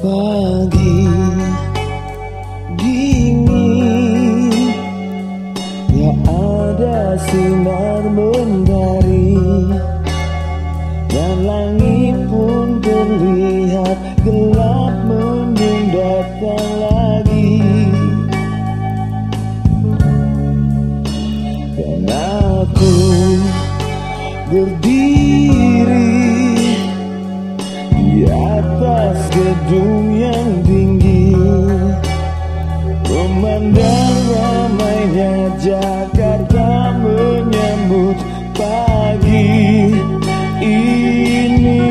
pagi dingin. Ya ada sinar mendari Dan langit pun terlihat gelap mendung datang lagi. Dan aku berdiri gedung yang tinggi Memandang ramainya Jakarta menyambut pagi ini.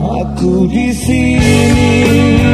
Aku di sini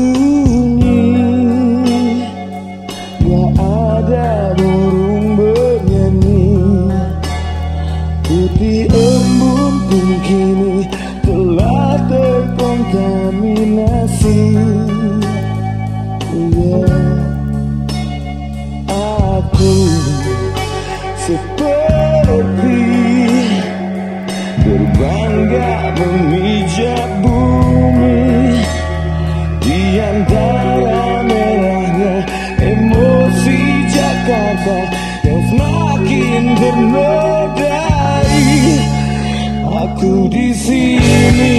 sunyi Gak ada burung bernyanyi Putih embun pun kini telah terkontaminasi Yeah. Aku seperti berbangga memijak antara merahnya emosi Jakarta yang semakin ternodai. Aku di sini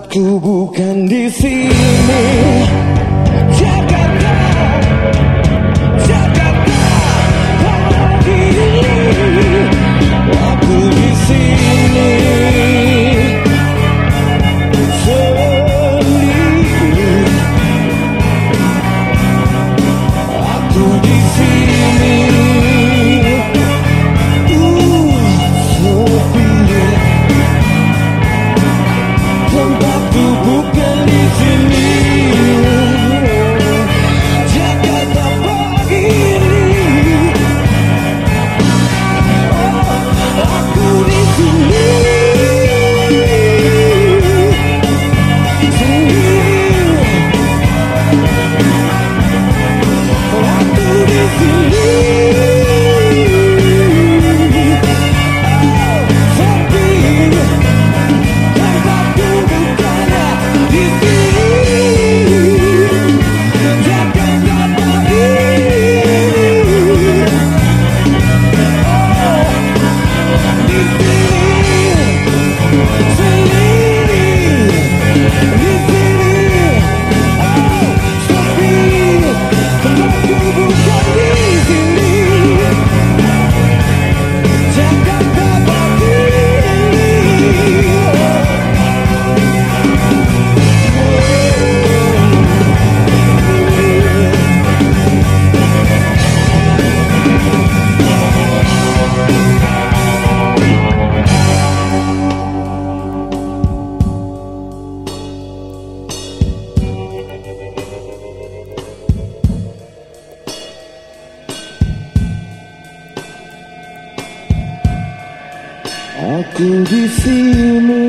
Tempatku bukan di sini. Aku di sini